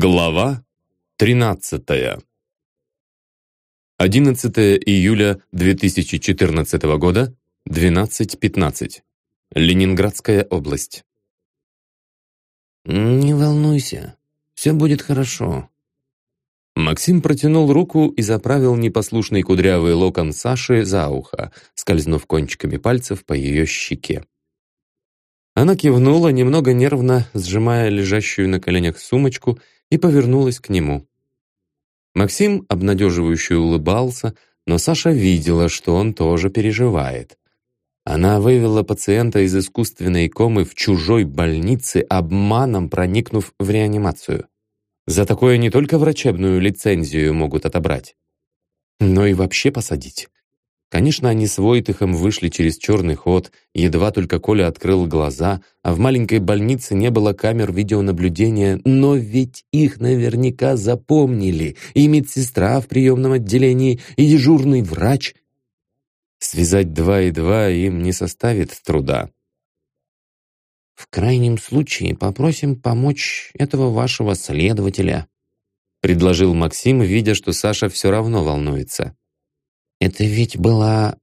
Глава 13. 11 июля 2014 года, 12.15. Ленинградская область. «Не волнуйся, все будет хорошо». Максим протянул руку и заправил непослушный кудрявый локон Саши за ухо, скользнув кончиками пальцев по ее щеке. Она кивнула, немного нервно сжимая лежащую на коленях сумочку и повернулась к нему. Максим обнадеживающе улыбался, но Саша видела, что он тоже переживает. Она вывела пациента из искусственной комы в чужой больнице, обманом проникнув в реанимацию. За такое не только врачебную лицензию могут отобрать, но и вообще посадить. Конечно, они с Войтыхом вышли через черный ход, едва только Коля открыл глаза, а в маленькой больнице не было камер видеонаблюдения, но ведь их наверняка запомнили, и медсестра в приемном отделении, и дежурный врач. Связать два и два им не составит труда. «В крайнем случае попросим помочь этого вашего следователя», предложил Максим, видя, что Саша все равно волнуется. Это ведь была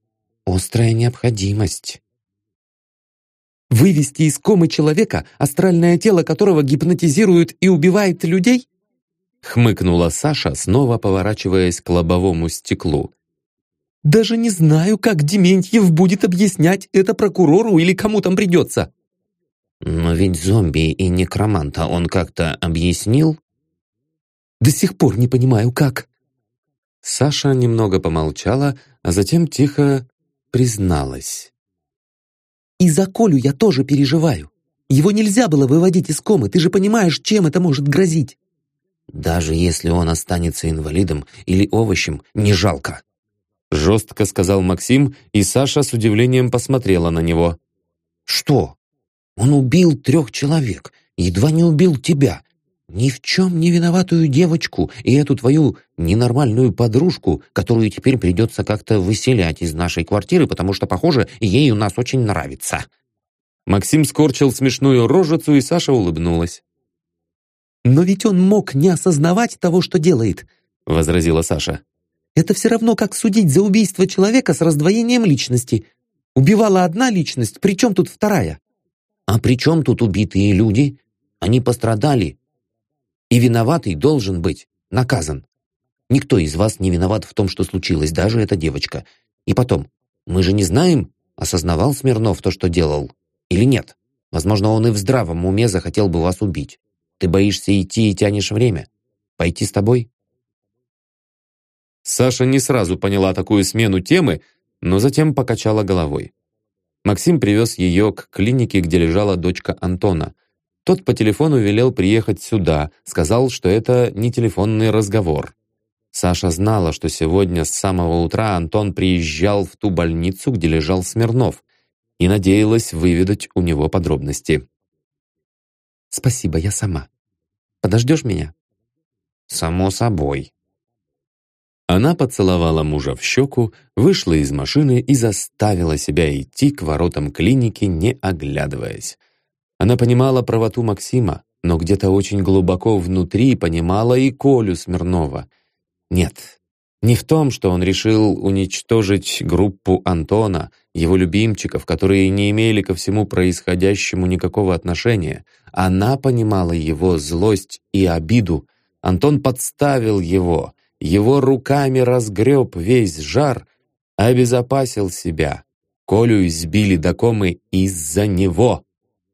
острая необходимость. Вывести из комы человека, астральное тело которого гипнотизирует и убивает людей? Хмыкнула Саша, снова поворачиваясь к лобовому стеклу. Даже не знаю, как Дементьев будет объяснять это прокурору или кому там придется. Но ведь зомби и некроманта он как-то объяснил? До сих пор не понимаю, как. Саша немного помолчала, а затем тихо призналась. «И за Колю я тоже переживаю. Его нельзя было выводить из комы, ты же понимаешь, чем это может грозить». «Даже если он останется инвалидом или овощем, не жалко», жестко сказал Максим, и Саша с удивлением посмотрела на него. «Что? Он убил трех человек, едва не убил тебя, ни в чем не виноватую девочку и эту твою ненормальную подружку, которую теперь придется как-то выселять из нашей квартиры, потому что, похоже, ей у нас очень нравится». Максим скорчил смешную рожицу, и Саша улыбнулась. «Но ведь он мог не осознавать того, что делает», — возразила Саша. «Это все равно, как судить за убийство человека с раздвоением личности. Убивала одна личность, причем тут вторая?» «А при чем тут убитые люди? Они пострадали, и виноватый должен быть наказан. Никто из вас не виноват в том, что случилось, даже эта девочка. И потом, мы же не знаем, осознавал Смирнов то, что делал, или нет. Возможно, он и в здравом уме захотел бы вас убить. Ты боишься идти и тянешь время. Пойти с тобой?» Саша не сразу поняла такую смену темы, но затем покачала головой. Максим привез ее к клинике, где лежала дочка Антона – тот по телефону велел приехать сюда, сказал, что это не телефонный разговор. Саша знала, что сегодня с самого утра Антон приезжал в ту больницу, где лежал Смирнов, и надеялась выведать у него подробности. «Спасибо, я сама. Подождешь меня?» «Само собой». Она поцеловала мужа в щеку, вышла из машины и заставила себя идти к воротам клиники, не оглядываясь. Она понимала правоту Максима, но где-то очень глубоко внутри понимала и Колю Смирнова. Нет, не в том, что он решил уничтожить группу Антона, его любимчиков, которые не имели ко всему происходящему никакого отношения. Она понимала его злость и обиду. Антон подставил его, его руками разгреб весь жар, обезопасил себя. Колю избили до комы из-за него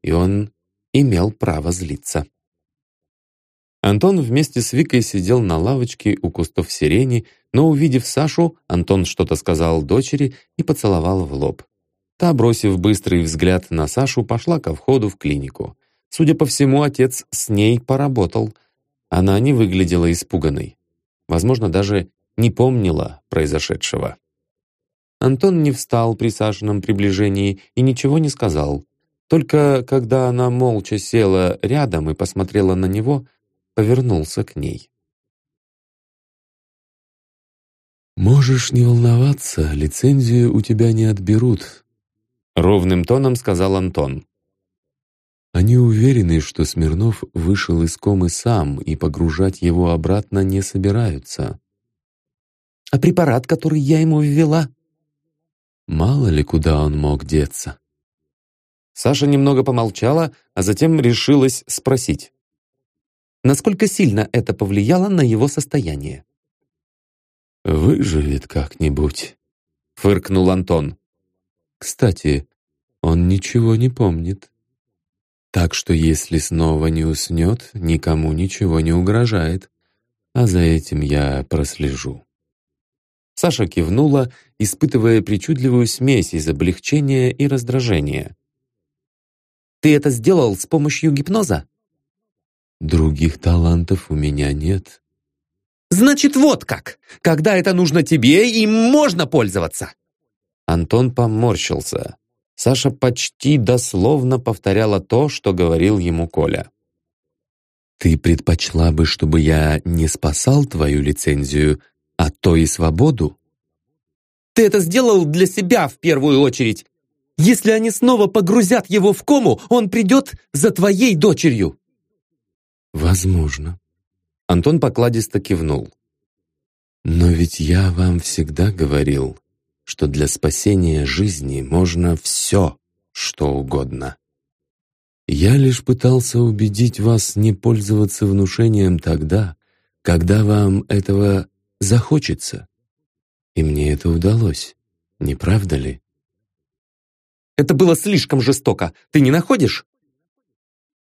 и он имел право злиться. Антон вместе с Викой сидел на лавочке у кустов сирени, но, увидев Сашу, Антон что-то сказал дочери и поцеловал в лоб. Та, бросив быстрый взгляд на Сашу, пошла ко входу в клинику. Судя по всему, отец с ней поработал. Она не выглядела испуганной. Возможно, даже не помнила произошедшего. Антон не встал при Сашином приближении и ничего не сказал. Только когда она молча села рядом и посмотрела на него, повернулся к ней. «Можешь не волноваться, лицензию у тебя не отберут», — ровным тоном сказал Антон. Они уверены, что Смирнов вышел из комы сам и погружать его обратно не собираются. А препарат, который я ему ввела? Мало ли, куда он мог деться. Саша немного помолчала, а затем решилась спросить. Насколько сильно это повлияло на его состояние? «Выживет как-нибудь», — фыркнул Антон. «Кстати, он ничего не помнит. Так что если снова не уснет, никому ничего не угрожает. А за этим я прослежу». Саша кивнула, испытывая причудливую смесь из облегчения и раздражения. «Ты это сделал с помощью гипноза?» «Других талантов у меня нет». «Значит, вот как! Когда это нужно тебе, им можно пользоваться!» Антон поморщился. Саша почти дословно повторяла то, что говорил ему Коля. «Ты предпочла бы, чтобы я не спасал твою лицензию, а то и свободу?» «Ты это сделал для себя в первую очередь. Если они снова погрузят его в кому, он придет за твоей дочерью». «Возможно». Антон покладисто кивнул. «Но ведь я вам всегда говорил, что для спасения жизни можно все, что угодно. Я лишь пытался убедить вас не пользоваться внушением тогда, когда вам этого захочется. И мне это удалось, не правда ли? Это было слишком жестоко, ты не находишь?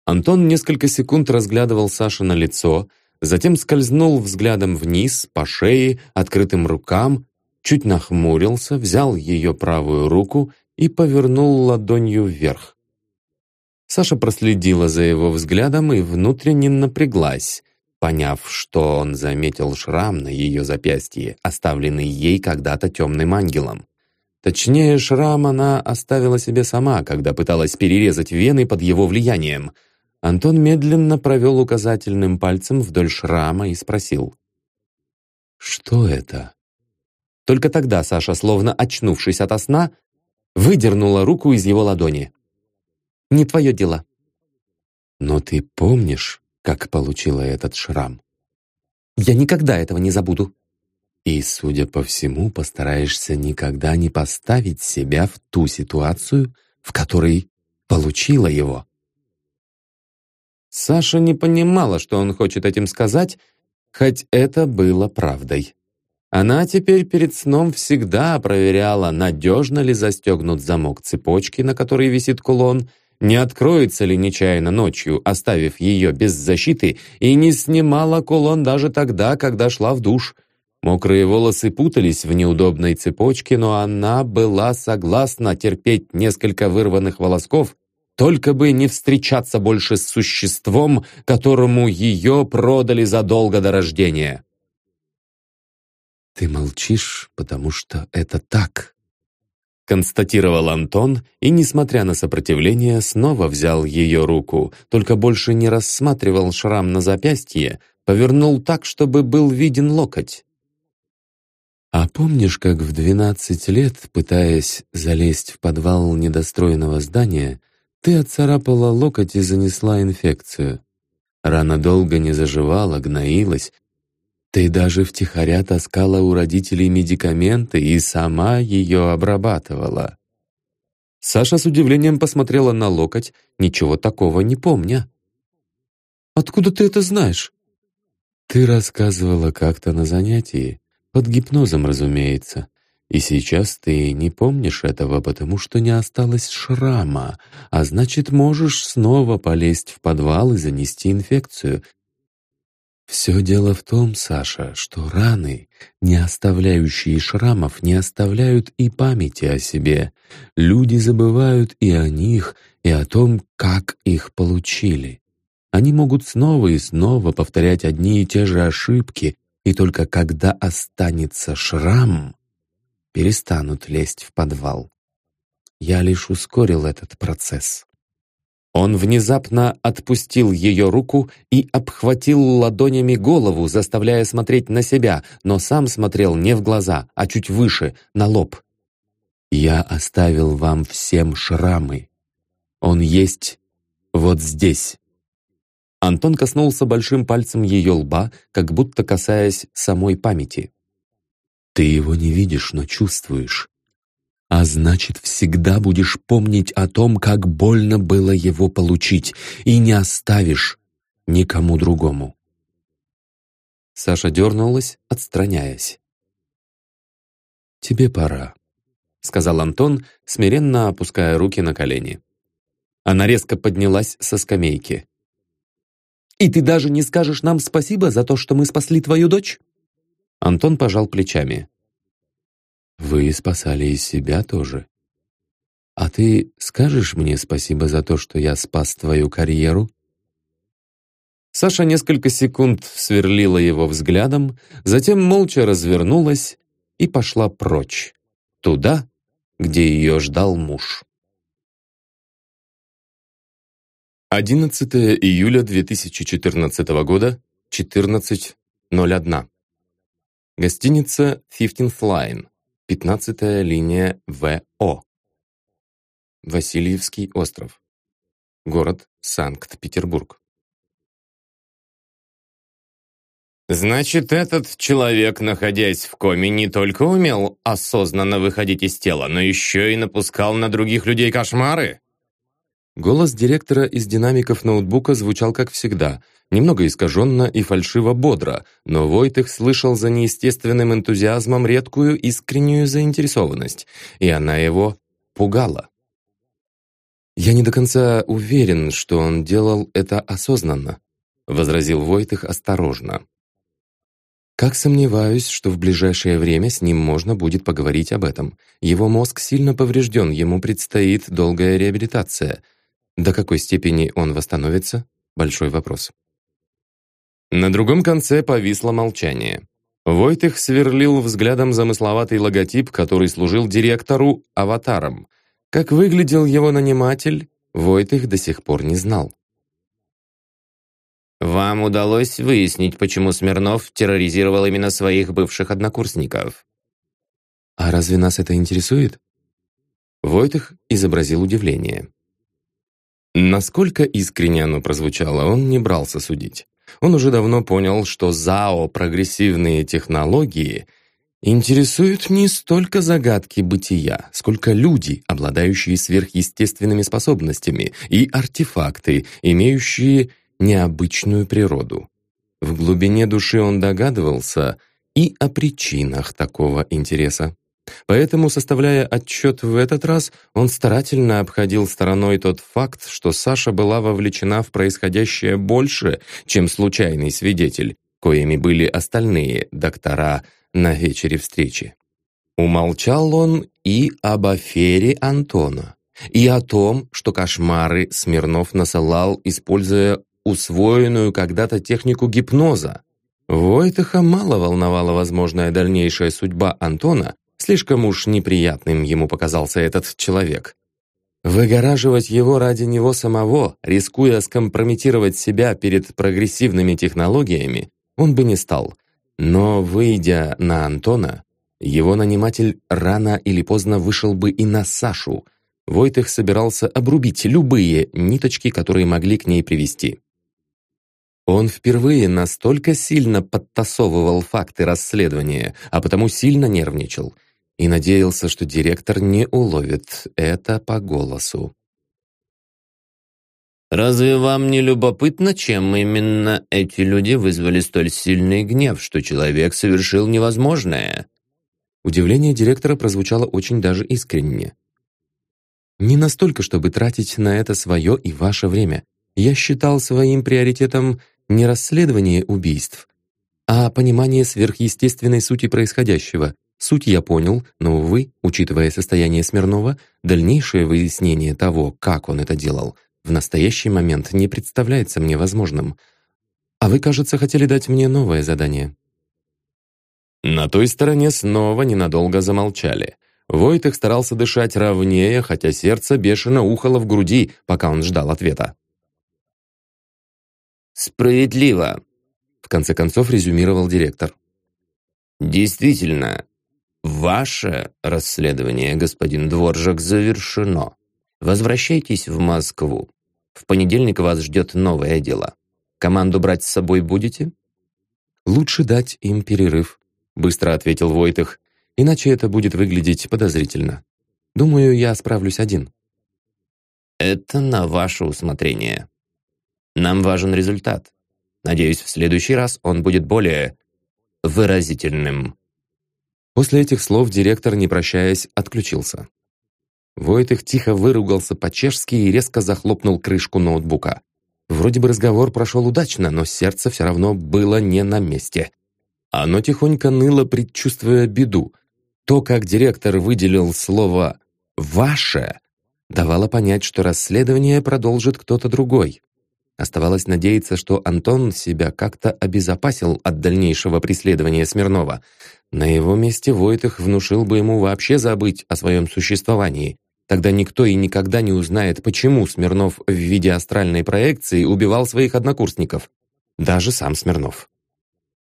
Антон несколько секунд разглядывал Саша на лицо, затем скользнул взглядом вниз, по шее, открытым рукам, чуть нахмурился, взял ее правую руку и повернул ладонью вверх. Саша проследила за его взглядом и внутренне напряглась, поняв, что он заметил шрам на ее запястье, оставленный ей когда-то темным ангелом. Точнее, шрам она оставила себе сама, когда пыталась перерезать вены под его влиянием. Антон медленно провел указательным пальцем вдоль шрама и спросил. «Что это?» Только тогда Саша, словно очнувшись ото сна, выдернула руку из его ладони. «Не твое дело». «Но ты помнишь, как получила этот шрам?» «Я никогда этого не забуду». «И, судя по всему, постараешься никогда не поставить себя в ту ситуацию, в которой получила его». Саша не понимала, что он хочет этим сказать, хоть это было правдой. Она теперь перед сном всегда проверяла, надежно ли застегнут замок цепочки, на которой висит кулон, не откроется ли нечаянно ночью, оставив ее без защиты, и не снимала кулон даже тогда, когда шла в душ. Мокрые волосы путались в неудобной цепочке, но она была согласна терпеть несколько вырванных волосков, только бы не встречаться больше с существом, которому ее продали задолго до рождения. «Ты молчишь, потому что это так», констатировал Антон и, несмотря на сопротивление, снова взял ее руку, только больше не рассматривал шрам на запястье, повернул так, чтобы был виден локоть. «А помнишь, как в двенадцать лет, пытаясь залезть в подвал недостроенного здания, ты отцарапала локоть и занесла инфекцию? Рана долго не заживала, гноилась, ты даже втихаря таскала у родителей медикаменты и сама ее обрабатывала. Саша с удивлением посмотрела на локоть, ничего такого не помня. «Откуда ты это знаешь?» «Ты рассказывала как-то на занятии, под гипнозом, разумеется. И сейчас ты не помнишь этого, потому что не осталось шрама, а значит, можешь снова полезть в подвал и занести инфекцию, все дело в том, Саша, что раны, не оставляющие шрамов, не оставляют и памяти о себе. Люди забывают и о них, и о том, как их получили. Они могут снова и снова повторять одни и те же ошибки, и только когда останется шрам, перестанут лезть в подвал. Я лишь ускорил этот процесс. Он внезапно отпустил ее руку и обхватил ладонями голову, заставляя смотреть на себя, но сам смотрел не в глаза, а чуть выше, на лоб. «Я оставил вам всем шрамы. Он есть Вот здесь». Антон коснулся большим пальцем ее лба, как будто касаясь самой памяти. «Ты его не видишь, но чувствуешь. А значит, всегда будешь помнить о том, как больно было его получить, и не оставишь никому другому». Саша дернулась, отстраняясь. «Тебе пора», — сказал Антон, смиренно опуская руки на колени. Она резко поднялась со скамейки. «И ты даже не скажешь нам спасибо за то, что мы спасли твою дочь?» Антон пожал плечами. «Вы спасали и себя тоже. А ты скажешь мне спасибо за то, что я спас твою карьеру?» Саша несколько секунд сверлила его взглядом, затем молча развернулась и пошла прочь, туда, где ее ждал муж. 11 июля 2014 года, 14.01. Гостиница Fifteenth Line, 15 линия ВО. Васильевский остров. Город Санкт-Петербург. Значит, этот человек, находясь в коме, не только умел осознанно выходить из тела, но еще и напускал на других людей кошмары? Голос директора из динамиков ноутбука звучал как всегда, немного искаженно и фальшиво-бодро, но Войтых слышал за неестественным энтузиазмом редкую искреннюю заинтересованность, и она его пугала. «Я не до конца уверен, что он делал это осознанно», — возразил Войтых осторожно. Как сомневаюсь, что в ближайшее время с ним можно будет поговорить об этом. Его мозг сильно поврежден, ему предстоит долгая реабилитация. До какой степени он восстановится – большой вопрос. На другом конце повисло молчание. Войтых сверлил взглядом замысловатый логотип, который служил директору аватаром. Как выглядел его наниматель, Войтых до сих пор не знал. Вам удалось выяснить, почему Смирнов терроризировал именно своих бывших однокурсников? А разве нас это интересует? Войтых изобразил удивление. Насколько искренне оно прозвучало, он не брался судить. Он уже давно понял, что ЗАО «Прогрессивные технологии» интересуют не столько загадки бытия, сколько люди, обладающие сверхъестественными способностями, и артефакты, имеющие необычную природу. В глубине души он догадывался и о причинах такого интереса. Поэтому, составляя отчет в этот раз, он старательно обходил стороной тот факт, что Саша была вовлечена в происходящее больше, чем случайный свидетель, коими были остальные доктора на вечере встречи. Умолчал он и об афере Антона, и о том, что кошмары Смирнов насылал, используя усвоенную когда-то технику гипноза. Войтыха мало волновала возможная дальнейшая судьба Антона, слишком уж неприятным ему показался этот человек. Выгораживать его ради него самого, рискуя скомпрометировать себя перед прогрессивными технологиями, он бы не стал. Но, выйдя на Антона, его наниматель рано или поздно вышел бы и на Сашу. Войтых собирался обрубить любые ниточки, которые могли к ней привести. Он впервые настолько сильно подтасовывал факты расследования, а потому сильно нервничал и надеялся, что директор не уловит это по голосу. «Разве вам не любопытно, чем именно эти люди вызвали столь сильный гнев, что человек совершил невозможное?» Удивление директора прозвучало очень даже искренне. «Не настолько, чтобы тратить на это свое и ваше время. Я считал своим приоритетом не расследование убийств, а понимание сверхъестественной сути происходящего. Суть я понял, но, увы, учитывая состояние Смирнова, дальнейшее выяснение того, как он это делал, в настоящий момент не представляется мне возможным. А вы, кажется, хотели дать мне новое задание. На той стороне снова ненадолго замолчали. Войтых старался дышать ровнее, хотя сердце бешено ухало в груди, пока он ждал ответа. «Справедливо», — в конце концов резюмировал директор. «Действительно, ваше расследование, господин Дворжак, завершено. Возвращайтесь в Москву. В понедельник вас ждет новое дело. Команду брать с собой будете?» «Лучше дать им перерыв», — быстро ответил Войтых, «иначе это будет выглядеть подозрительно. Думаю, я справлюсь один». «Это на ваше усмотрение. Нам важен результат. Надеюсь, в следующий раз он будет более выразительным». После этих слов директор, не прощаясь, отключился. Войтых тихо выругался по-чешски и резко захлопнул крышку ноутбука. Вроде бы разговор прошел удачно, но сердце все равно было не на месте. Оно тихонько ныло, предчувствуя беду. То, как директор выделил слово «ваше», давало понять, что расследование продолжит кто-то другой. Оставалось надеяться, что Антон себя как-то обезопасил от дальнейшего преследования Смирнова. На его месте Войтых внушил бы ему вообще забыть о своем существовании. Тогда никто и никогда не узнает, почему Смирнов в виде астральной проекции убивал своих однокурсников. Даже сам Смирнов.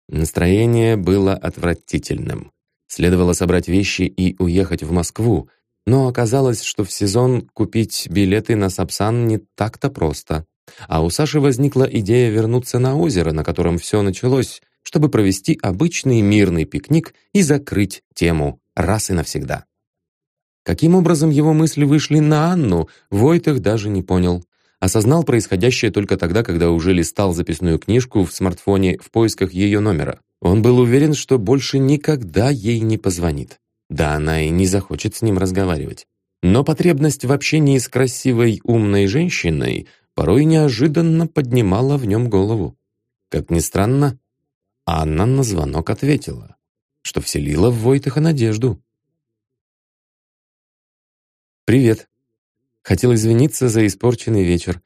Настроение было отвратительным. Следовало собрать вещи и уехать в Москву, но оказалось, что в сезон купить билеты на Сапсан не так-то просто. А у Саши возникла идея вернуться на озеро, на котором все началось, чтобы провести обычный мирный пикник и закрыть тему раз и навсегда. Каким образом его мысли вышли на Анну, Войтых даже не понял. Осознал происходящее только тогда, когда уже листал записную книжку в смартфоне в поисках ее номера. Он был уверен, что больше никогда ей не позвонит. Да она и не захочет с ним разговаривать. Но потребность в общении с красивой, умной женщиной порой неожиданно поднимала в нем голову. Как ни странно, Анна на звонок ответила, что вселила в Войтыха надежду. «Привет. Хотел извиниться за испорченный вечер,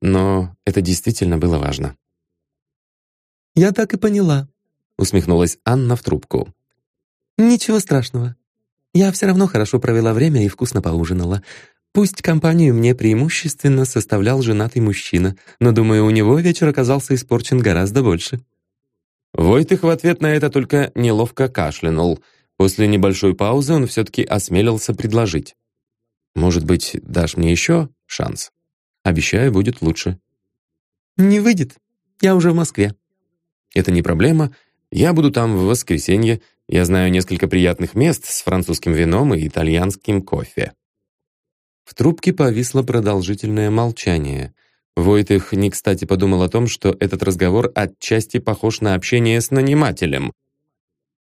но это действительно было важно». «Я так и поняла», — усмехнулась Анна в трубку. «Ничего страшного. Я все равно хорошо провела время и вкусно поужинала. Пусть компанию мне преимущественно составлял женатый мужчина, но, думаю, у него вечер оказался испорчен гораздо больше». Войтых в ответ на это только неловко кашлянул. После небольшой паузы он все-таки осмелился предложить. Может быть, дашь мне еще шанс? Обещаю, будет лучше». «Не выйдет. Я уже в Москве». «Это не проблема. Я буду там в воскресенье. Я знаю несколько приятных мест с французским вином и итальянским кофе». В трубке повисло продолжительное молчание. Войтых не кстати подумал о том, что этот разговор отчасти похож на общение с нанимателем —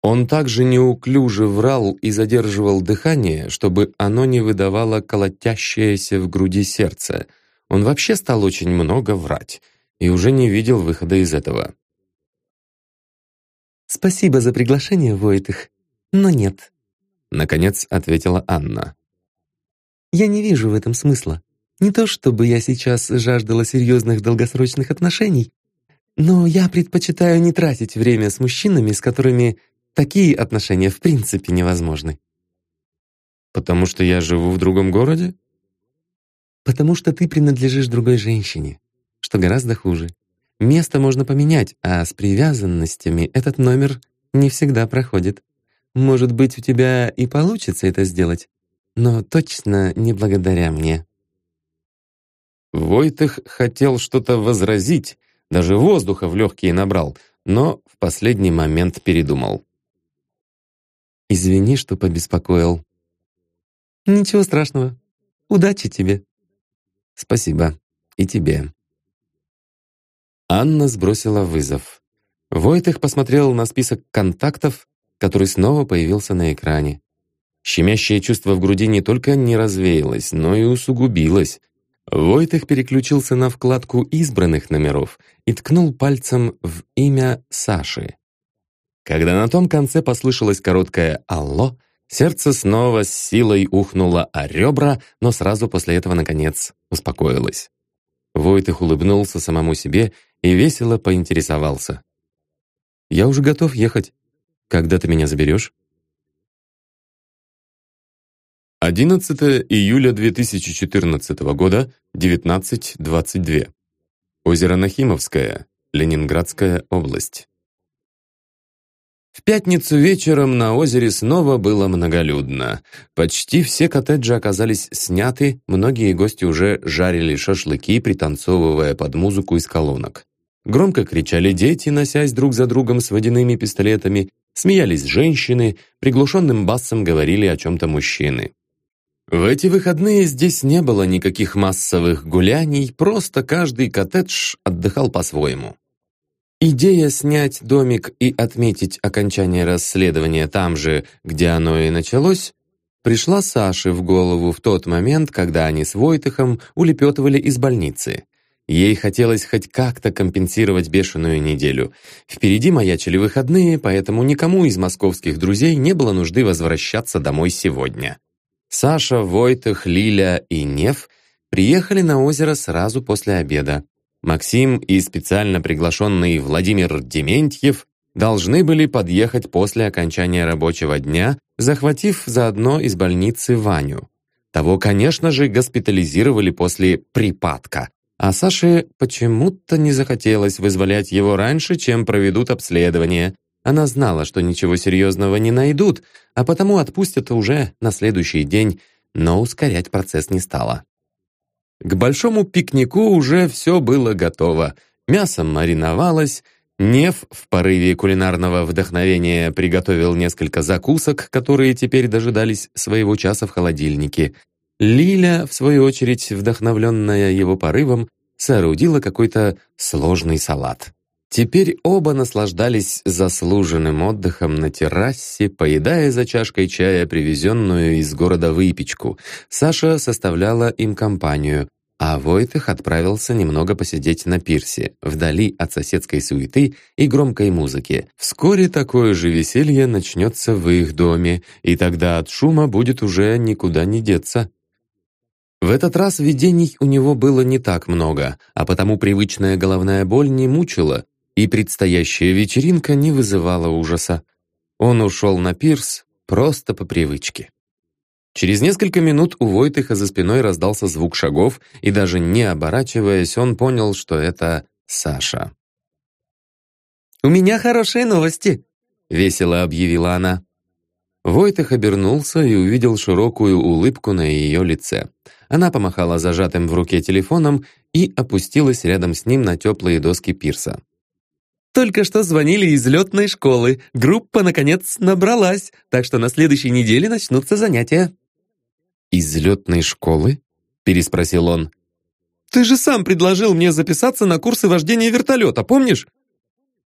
он также неуклюже врал и задерживал дыхание, чтобы оно не выдавало колотящееся в груди сердце. Он вообще стал очень много врать и уже не видел выхода из этого. «Спасибо за приглашение, Войтых, но нет», — наконец ответила Анна. «Я не вижу в этом смысла. Не то чтобы я сейчас жаждала серьезных долгосрочных отношений, но я предпочитаю не тратить время с мужчинами, с которыми Такие отношения в принципе невозможны. Потому что я живу в другом городе? Потому что ты принадлежишь другой женщине, что гораздо хуже. Место можно поменять, а с привязанностями этот номер не всегда проходит. Может быть, у тебя и получится это сделать, но точно не благодаря мне. Войтых хотел что-то возразить, даже воздуха в легкие набрал, но в последний момент передумал. Извини, что побеспокоил». «Ничего страшного. Удачи тебе». «Спасибо. И тебе». Анна сбросила вызов. Войтых посмотрел на список контактов, который снова появился на экране. Щемящее чувство в груди не только не развеялось, но и усугубилось. Войтых переключился на вкладку избранных номеров и ткнул пальцем в имя Саши. Когда на том конце послышалось короткое «Алло», сердце снова с силой ухнуло о ребра, но сразу после этого, наконец, успокоилось. Войтых улыбнулся самому себе и весело поинтересовался. «Я уже готов ехать. Когда ты меня заберешь?» 11 июля 2014 года, 19.22. Озеро Нахимовское, Ленинградская область. В пятницу вечером на озере снова было многолюдно. Почти все коттеджи оказались сняты, многие гости уже жарили шашлыки, пританцовывая под музыку из колонок. Громко кричали дети, носясь друг за другом с водяными пистолетами, смеялись женщины, приглушенным басом говорили о чем-то мужчины. В эти выходные здесь не было никаких массовых гуляний, просто каждый коттедж отдыхал по-своему. Идея снять домик и отметить окончание расследования там же, где оно и началось, пришла Саше в голову в тот момент, когда они с Войтыхом улепетывали из больницы. Ей хотелось хоть как-то компенсировать бешеную неделю. Впереди маячили выходные, поэтому никому из московских друзей не было нужды возвращаться домой сегодня. Саша, Войтых, Лиля и Нев приехали на озеро сразу после обеда. Максим и специально приглашенный Владимир Дементьев должны были подъехать после окончания рабочего дня, захватив заодно из больницы Ваню. Того, конечно же, госпитализировали после припадка, а Саше почему-то не захотелось вызволять его раньше, чем проведут обследование. Она знала, что ничего серьезного не найдут, а потому отпустят уже на следующий день, но ускорять процесс не стала. К большому пикнику уже все было готово. Мясо мариновалось, Нев в порыве кулинарного вдохновения приготовил несколько закусок, которые теперь дожидались своего часа в холодильнике. Лиля, в свою очередь, вдохновленная его порывом, соорудила какой-то сложный салат. Теперь оба наслаждались заслуженным отдыхом на террасе, поедая за чашкой чая привезенную из города выпечку. Саша составляла им компанию, а Войтых отправился немного посидеть на пирсе, вдали от соседской суеты и громкой музыки. Вскоре такое же веселье начнется в их доме, и тогда от шума будет уже никуда не деться. В этот раз видений у него было не так много, а потому привычная головная боль не мучила, и предстоящая вечеринка не вызывала ужаса. Он ушел на пирс просто по привычке. Через несколько минут у Войтыха за спиной раздался звук шагов, и даже не оборачиваясь, он понял, что это Саша. «У меня хорошие новости», — весело объявила она. Войтых обернулся и увидел широкую улыбку на ее лице. Она помахала зажатым в руке телефоном и опустилась рядом с ним на теплые доски пирса. «Только что звонили из летной школы. Группа, наконец, набралась, так что на следующей неделе начнутся занятия». «Из летной школы?» — переспросил он. «Ты же сам предложил мне записаться на курсы вождения вертолета, помнишь?»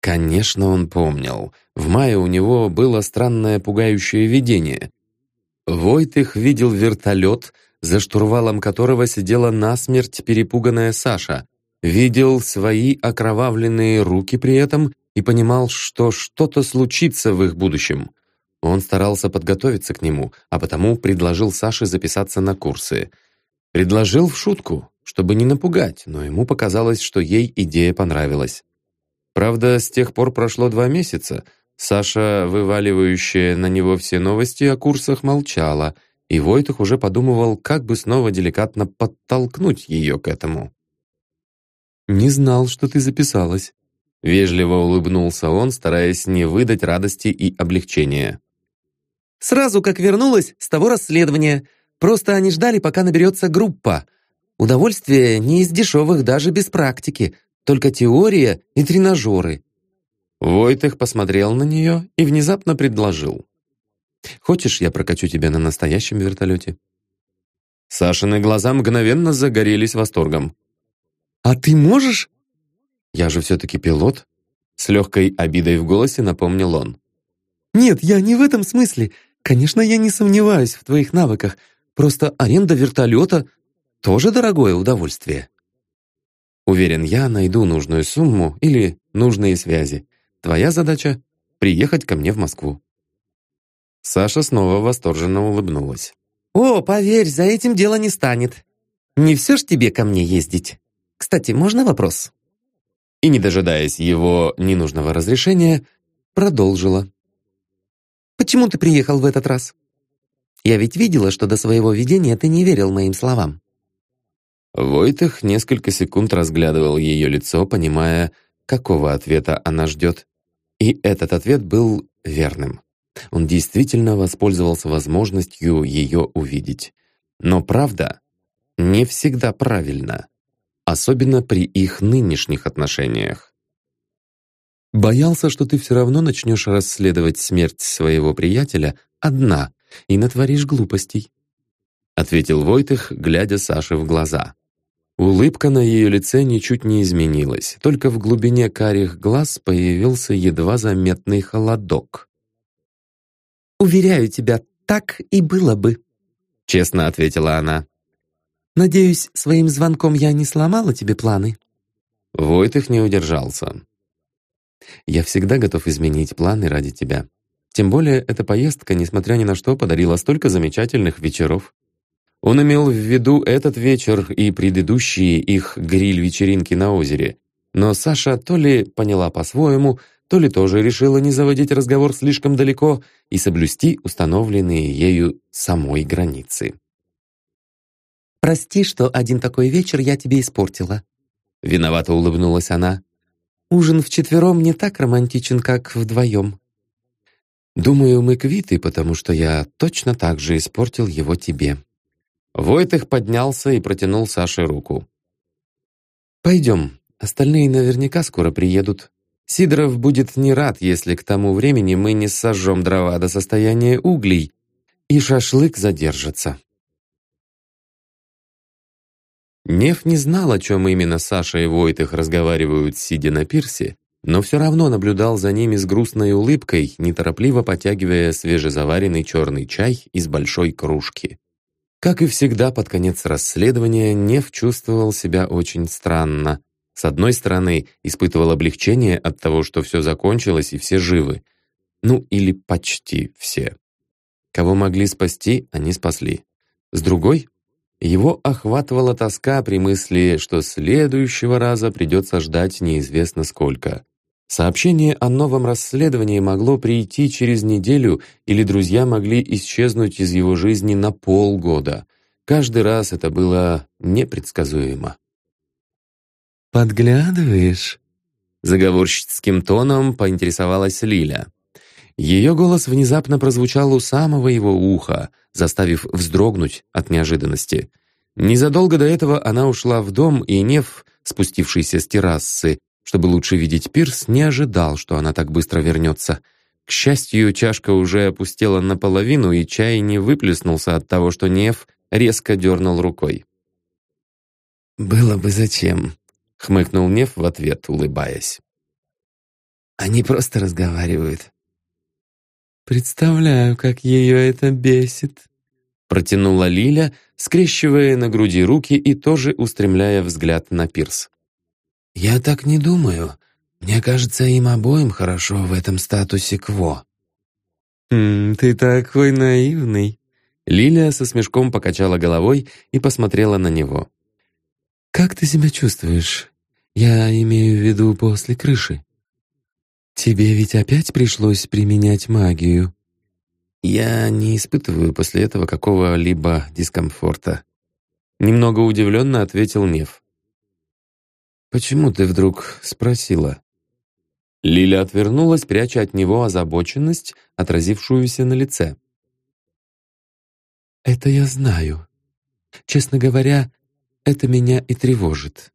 Конечно, он помнил. В мае у него было странное пугающее видение. Войтых видел вертолет, за штурвалом которого сидела насмерть перепуганная Саша. Видел свои окровавленные руки при этом и понимал, что что-то случится в их будущем. Он старался подготовиться к нему, а потому предложил Саше записаться на курсы. Предложил в шутку, чтобы не напугать, но ему показалось, что ей идея понравилась. Правда, с тех пор прошло два месяца. Саша, вываливающая на него все новости о курсах, молчала, и Войтах уже подумывал, как бы снова деликатно подтолкнуть ее к этому. «Не знал, что ты записалась», — вежливо улыбнулся он, стараясь не выдать радости и облегчения. Сразу как вернулась с того расследования. Просто они ждали, пока наберется группа. Удовольствие не из дешевых даже без практики. Только теория и тренажеры». Войтых посмотрел на нее и внезапно предложил. «Хочешь, я прокачу тебя на настоящем вертолете?» Сашины глаза мгновенно загорелись восторгом. «А ты можешь?» «Я же все-таки пилот», — с легкой обидой в голосе напомнил он. «Нет, я не в этом смысле. Конечно, я не сомневаюсь в твоих навыках. Просто аренда вертолета — тоже дорогое удовольствие». «Уверен, я найду нужную сумму или нужные связи. Твоя задача — приехать ко мне в Москву». Саша снова восторженно улыбнулась. «О, поверь, за этим дело не станет. Не все ж тебе ко мне ездить. Кстати, можно вопрос?» И, не дожидаясь его ненужного разрешения, продолжила. Почему ты приехал в этот раз? Я ведь видела, что до своего видения ты не верил моим словам». Войтых несколько секунд разглядывал ее лицо, понимая, какого ответа она ждет. И этот ответ был верным. Он действительно воспользовался возможностью ее увидеть. Но правда не всегда правильна, особенно при их нынешних отношениях. Боялся, что ты все равно начнешь расследовать смерть своего приятеля одна и натворишь глупостей», ответил Войтых, глядя Саше в глаза. Улыбка на ее лице ничуть не изменилась, только в глубине карих глаз появился едва заметный холодок. «Уверяю тебя, так и было бы», — честно ответила она. «Надеюсь, своим звонком я не сломала тебе планы?» Войтых не удержался. «Я всегда готов изменить планы ради тебя. Тем более эта поездка, несмотря ни на что, подарила столько замечательных вечеров. Он имел в виду этот вечер и предыдущие их гриль-вечеринки на озере. Но Саша то ли поняла по-своему, то ли тоже решила не заводить разговор слишком далеко и соблюсти установленные ею самой границы. «Прости, что один такой вечер я тебе испортила», — виновато улыбнулась она. «Ужин вчетвером не так романтичен, как вдвоем». «Думаю, мы квиты, потому что я точно так же испортил его тебе», Войтых поднялся и протянул Саше руку. «Пойдем, остальные наверняка скоро приедут. Сидоров будет не рад, если к тому времени мы не сожжем дрова до состояния углей, и шашлык задержится». Нев не знал, о чем именно Саша и Войтых разговаривают, сидя на пирсе, но все равно наблюдал за ними с грустной улыбкой, неторопливо потягивая свежезаваренный черный чай из большой кружки. Как и всегда, под конец расследования Нев чувствовал себя очень странно. С одной стороны, испытывал облегчение от того, что все закончилось и все живы. Ну, или почти все. Кого могли спасти, они спасли. С другой, его охватывала тоска при мысли, что следующего раза придется ждать неизвестно сколько. Сообщение о новом расследовании могло прийти через неделю, или друзья могли исчезнуть из его жизни на полгода. Каждый раз это было непредсказуемо. «Подглядываешь?» Заговорщицким тоном поинтересовалась Лиля. Ее голос внезапно прозвучал у самого его уха, заставив вздрогнуть от неожиданности. Незадолго до этого она ушла в дом, и Нев, спустившийся с террасы, чтобы лучше видеть пирс, не ожидал, что она так быстро вернется. К счастью, чашка уже опустела наполовину, и чай не выплеснулся от того, что Нев резко дернул рукой. «Было бы зачем», — хмыкнул Нев в ответ, улыбаясь. «Они просто разговаривают». «Представляю, как ее это бесит», — протянула Лиля, скрещивая на груди руки и тоже устремляя взгляд на пирс. «Я так не думаю. Мне кажется, им обоим хорошо в этом статусе кво». «Хм, ты такой наивный». Лилия со смешком покачала головой и посмотрела на него. «Как ты себя чувствуешь? Я имею в виду после крыши. Тебе ведь опять пришлось применять магию». «Я не испытываю после этого какого-либо дискомфорта». Немного удивленно ответил Нев. «Почему ты вдруг спросила?» Лиля отвернулась, пряча от него озабоченность, отразившуюся на лице. «Это я знаю. Честно говоря, это меня и тревожит.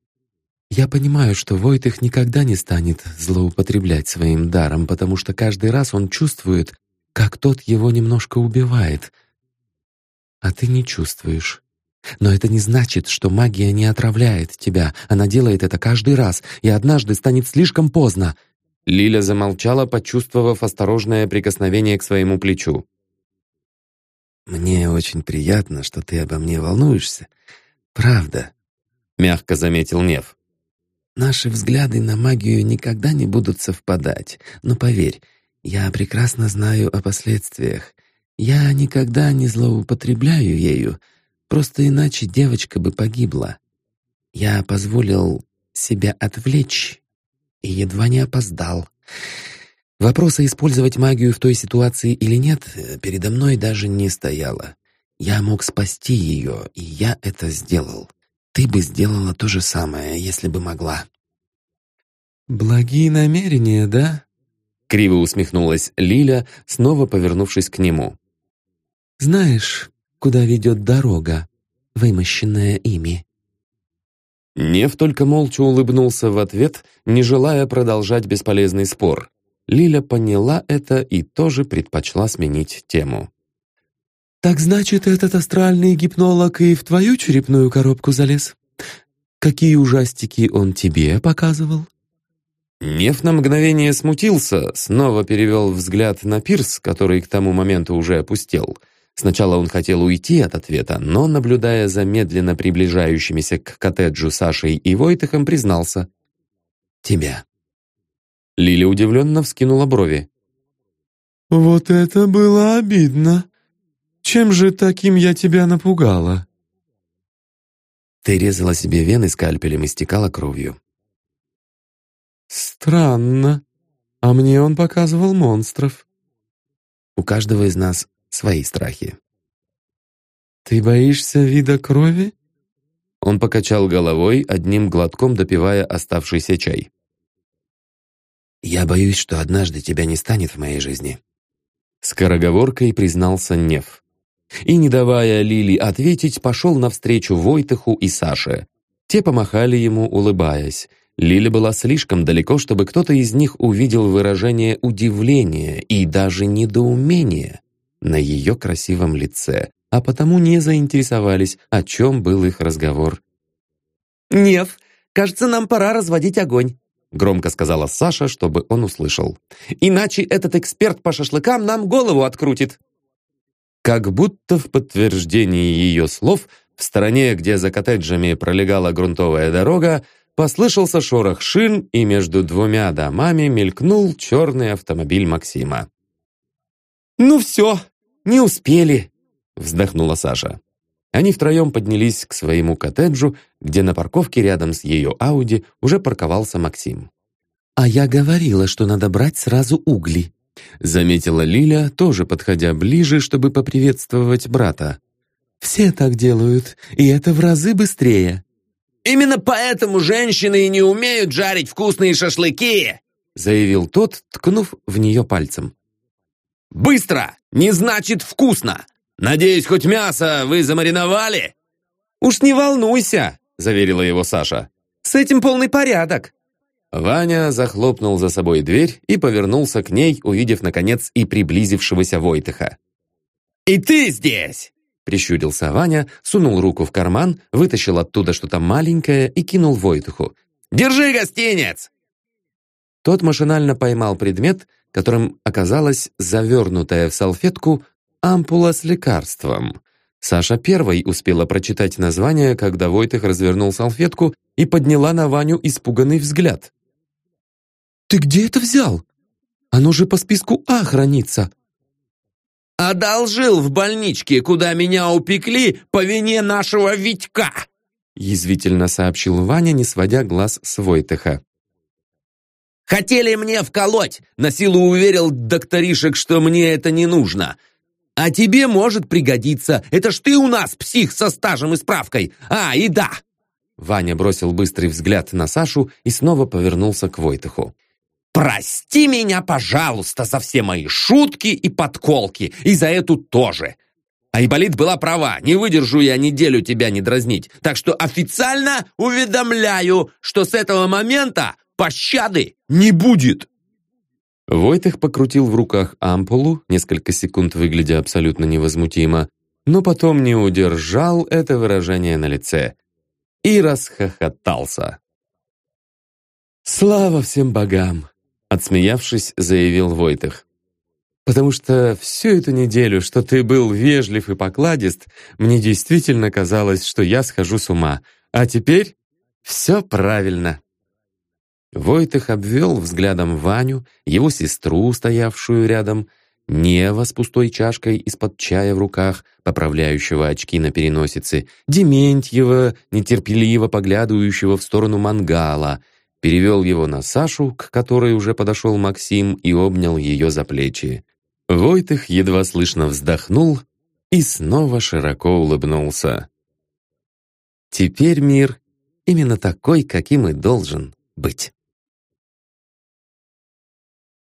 Я понимаю, что Войтых никогда не станет злоупотреблять своим даром, потому что каждый раз он чувствует, как тот его немножко убивает. А ты не чувствуешь. Но это не значит, что магия не отравляет тебя. Она делает это каждый раз, и однажды станет слишком поздно. Лиля замолчала, почувствовав осторожное прикосновение к своему плечу. «Мне очень приятно, что ты обо мне волнуешься. Правда», — мягко заметил Нев. «Наши взгляды на магию никогда не будут совпадать, но поверь, я прекрасно знаю о последствиях. Я никогда не злоупотребляю ею, Просто иначе девочка бы погибла. Я позволил себя отвлечь и едва не опоздал. Вопроса использовать магию в той ситуации или нет передо мной даже не стояло. Я мог спасти ее, и я это сделал. Ты бы сделала то же самое, если бы могла. «Благие намерения, да?» Криво усмехнулась Лиля, снова повернувшись к нему. «Знаешь, куда ведет дорога, вымощенная ими?» Нев только молча улыбнулся в ответ, не желая продолжать бесполезный спор. Лиля поняла это и тоже предпочла сменить тему. «Так значит, этот астральный гипнолог и в твою черепную коробку залез? Какие ужастики он тебе показывал?» Нев на мгновение смутился, снова перевел взгляд на пирс, который к тому моменту уже опустел. Сначала он хотел уйти от ответа, но, наблюдая за медленно приближающимися к коттеджу Сашей и Войтыхом, признался. «Тебя». Лиля удивленно вскинула брови. «Вот это было обидно. Чем же таким я тебя напугала?» Ты резала себе вены скальпелем и стекала кровью. «Странно. А мне он показывал монстров». «У каждого из нас свои страхи». «Ты боишься вида крови?» Он покачал головой, одним глотком допивая оставшийся чай. «Я боюсь, что однажды тебя не станет в моей жизни». Скороговоркой признался Нев. И, не давая Лили ответить, пошел навстречу Войтыху и Саше. Те помахали ему, улыбаясь. Лиля была слишком далеко, чтобы кто-то из них увидел выражение удивления и даже недоумения на ее красивом лице, а потому не заинтересовались, о чем был их разговор. «Нев, кажется, нам пора разводить огонь», громко сказала Саша, чтобы он услышал. «Иначе этот эксперт по шашлыкам нам голову открутит». Как будто в подтверждении ее слов, в стороне, где за коттеджами пролегала грунтовая дорога, Послышался шорох шин, и между двумя домами мелькнул черный автомобиль Максима. «Ну все, не успели», — вздохнула Саша. Они втроем поднялись к своему коттеджу, где на парковке рядом с ее Ауди уже парковался Максим. «А я говорила, что надо брать сразу угли», — заметила Лиля, тоже подходя ближе, чтобы поприветствовать брата. «Все так делают, и это в разы быстрее». Именно поэтому женщины и не умеют жарить вкусные шашлыки!» заявил тот, ткнув в нее пальцем. «Быстро! Не значит вкусно! Надеюсь, хоть мясо вы замариновали?» «Уж не волнуйся!» — заверила его Саша. «С этим полный порядок!» Ваня захлопнул за собой дверь и повернулся к ней, увидев, наконец, и приблизившегося Войтыха. «И ты здесь!» Прищурился Ваня, сунул руку в карман, вытащил оттуда что-то маленькое и кинул Войтуху. «Держи, гостинец!» Тот машинально поймал предмет, которым оказалась завернутая в салфетку ампула с лекарством. Саша первой успела прочитать название, когда Войтых развернул салфетку и подняла на Ваню испуганный взгляд. «Ты где это взял? Оно же по списку А хранится!» одолжил в больничке, куда меня упекли по вине нашего Витька!» Язвительно сообщил Ваня, не сводя глаз с Войтыха. «Хотели мне вколоть, на силу уверил докторишек, что мне это не нужно. А тебе может пригодиться, это ж ты у нас псих со стажем и справкой. А, и да!» Ваня бросил быстрый взгляд на Сашу и снова повернулся к Войтыху. Прости меня, пожалуйста, за все мои шутки и подколки, и за эту тоже. Айболит была права, не выдержу я неделю тебя не дразнить, так что официально уведомляю, что с этого момента пощады не будет. Войтых покрутил в руках ампулу, несколько секунд выглядя абсолютно невозмутимо, но потом не удержал это выражение на лице и расхохотался. «Слава всем богам! Отсмеявшись, заявил Войтых. «Потому что всю эту неделю, что ты был вежлив и покладист, мне действительно казалось, что я схожу с ума. А теперь все правильно». Войтых обвел взглядом Ваню, его сестру, стоявшую рядом, Нева с пустой чашкой из-под чая в руках, поправляющего очки на переносице, Дементьева, нетерпеливо поглядывающего в сторону мангала — перевел его на Сашу, к которой уже подошел Максим и обнял ее за плечи. Войтых едва слышно вздохнул и снова широко улыбнулся. Теперь мир именно такой, каким и должен быть.